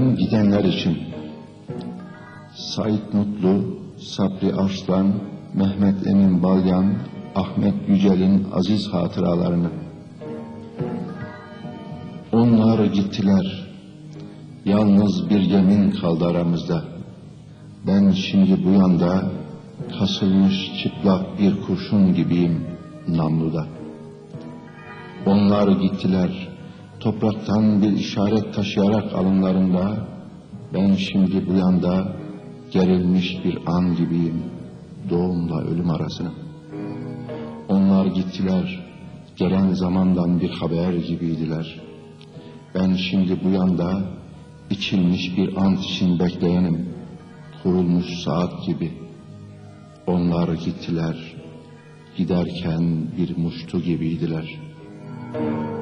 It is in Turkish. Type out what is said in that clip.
gidenler için Sait Mutlu, Sabri Arslan, Mehmet Emin Balyan, Ahmet Yücel'in aziz hatıralarını. Onlar gittiler. Yalnız bir yemin kaldı aramızda. Ben şimdi bu yanda kasılmış çıplak bir kurşun gibiyim namluda. Onlar gittiler. Topraktan bir işaret taşıyarak alınlarında. Ben şimdi bu yanda gerilmiş bir an gibiyim. Doğumla ölüm arasına. Onlar gittiler. Gelen zamandan bir haber gibiydiler. Ben şimdi bu yanda içilmiş bir ant için bekleyenim. Kurulmuş saat gibi. Onlar gittiler. Giderken bir muştu gibiydiler.''